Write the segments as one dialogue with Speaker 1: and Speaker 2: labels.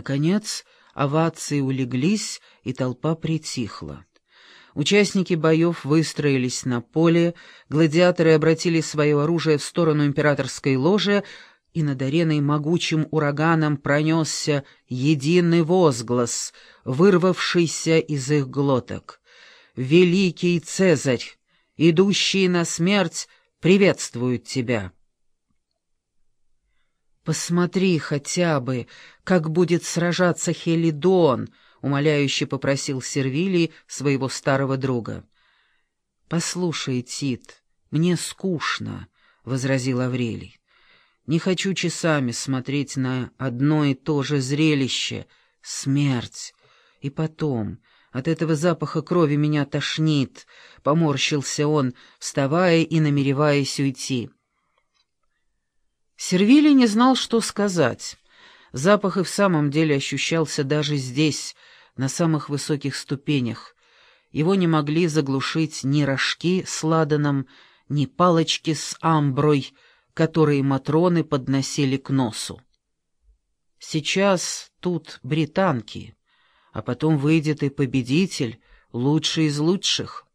Speaker 1: Наконец, овации улеглись, и толпа притихла. Участники боев выстроились на поле, гладиаторы обратили свое оружие в сторону императорской ложи, и над ареной могучим ураганом пронесся единый возглас, вырвавшийся из их глоток. «Великий Цезарь, идущий на смерть, приветствуют тебя!» «Посмотри хотя бы, как будет сражаться Хелидон», — умоляюще попросил Сервилий своего старого друга. «Послушай, Тит, мне скучно», — возразил Аврелий. «Не хочу часами смотреть на одно и то же зрелище — смерть. И потом, от этого запаха крови меня тошнит», — поморщился он, вставая и намереваясь уйти. Сервилий не знал, что сказать. Запах и в самом деле ощущался даже здесь — на самых высоких ступенях. Его не могли заглушить ни рожки с ладаном, ни палочки с амброй, которые матроны подносили к носу. Сейчас тут британки, а потом выйдет и победитель, лучший из лучших.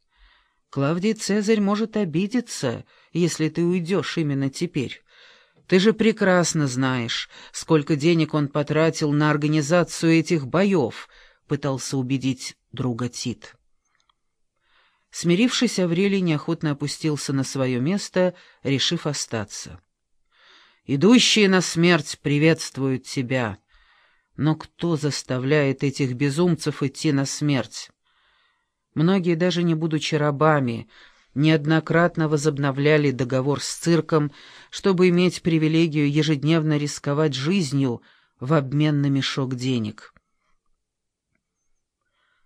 Speaker 1: Клавдий Цезарь может обидеться, если ты уйдешь именно теперь. Ты же прекрасно знаешь, сколько денег он потратил на организацию этих боев —— пытался убедить друга Тит. Смирившись, Аврелий неохотно опустился на свое место, решив остаться. «Идущие на смерть приветствуют тебя. Но кто заставляет этих безумцев идти на смерть? Многие, даже не будучи рабами, неоднократно возобновляли договор с цирком, чтобы иметь привилегию ежедневно рисковать жизнью в обмен на мешок денег».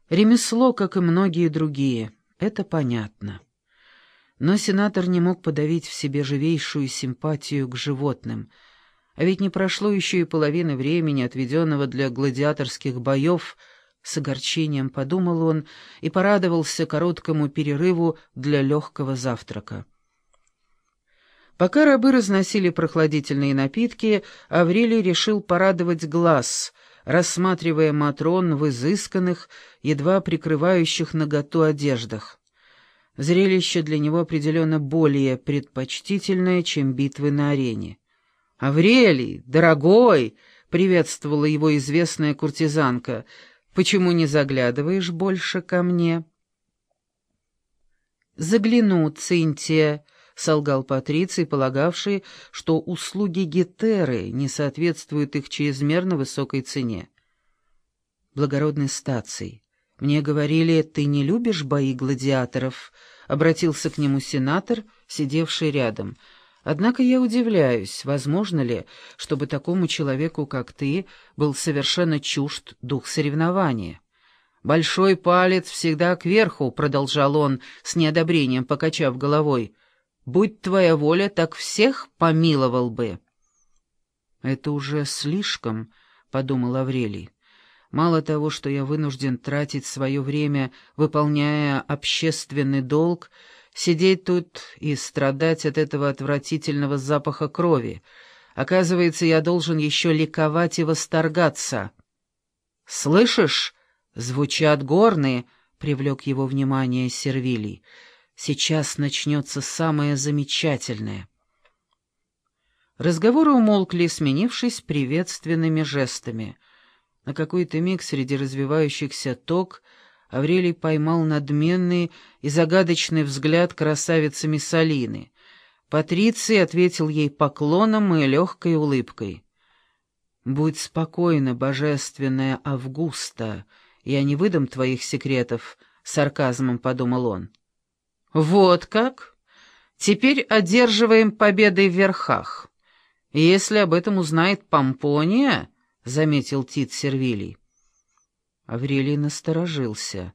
Speaker 1: Ремесло, как и многие другие, это понятно. Но сенатор не мог подавить в себе живейшую симпатию к животным, а ведь не прошло еще и половины времени, отведенного для гладиаторских боев, с огорчением подумал он и порадовался короткому перерыву для легкого завтрака. Пока рабы разносили прохладительные напитки, Аврелий решил порадовать глаз — рассматривая Матрон в изысканных, едва прикрывающих наготу одеждах. Зрелище для него определенно более предпочтительное, чем битвы на арене. «Аврелий, дорогой!» — приветствовала его известная куртизанка. «Почему не заглядываешь больше ко мне?» «Загляну, Цинтия», — солгал Патриций, полагавший, что услуги Гетеры не соответствуют их чрезмерно высокой цене. «Благородный стаций, мне говорили, ты не любишь бои гладиаторов», — обратился к нему сенатор, сидевший рядом. «Однако я удивляюсь, возможно ли, чтобы такому человеку, как ты, был совершенно чужд дух соревнования?» «Большой палец всегда кверху», — продолжал он, с неодобрением покачав головой. Будь твоя воля, так всех помиловал бы. Это уже слишком, — подумал Аврелий. Мало того, что я вынужден тратить свое время, выполняя общественный долг, сидеть тут и страдать от этого отвратительного запаха крови. Оказывается, я должен еще ликовать и восторгаться. «Слышишь? Звучат горные», — привлек его внимание Сервилий. Сейчас начнется самое замечательное. Разговоры умолкли, сменившись приветственными жестами. На какой-то миг среди развивающихся ток Аврелий поймал надменный и загадочный взгляд красавицы Миссалины. Патриций ответил ей поклоном и легкой улыбкой. «Будь спокойна, божественная Августа, я не выдам твоих секретов», — сарказмом подумал он. «Вот как? Теперь одерживаем победы в верхах. Если об этом узнает Помпония, — заметил Тит Сервилий. Аврелий насторожился.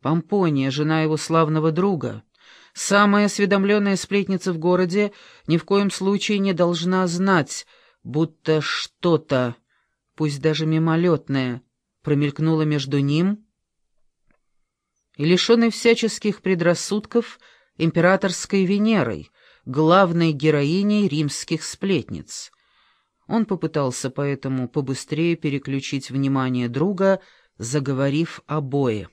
Speaker 1: Помпония, жена его славного друга, самая осведомленная сплетница в городе, ни в коем случае не должна знать, будто что-то, пусть даже мимолетное, промелькнуло между ним и лишенный всяческих предрассудков императорской Венерой, главной героиней римских сплетниц. Он попытался поэтому побыстрее переключить внимание друга, заговорив обои.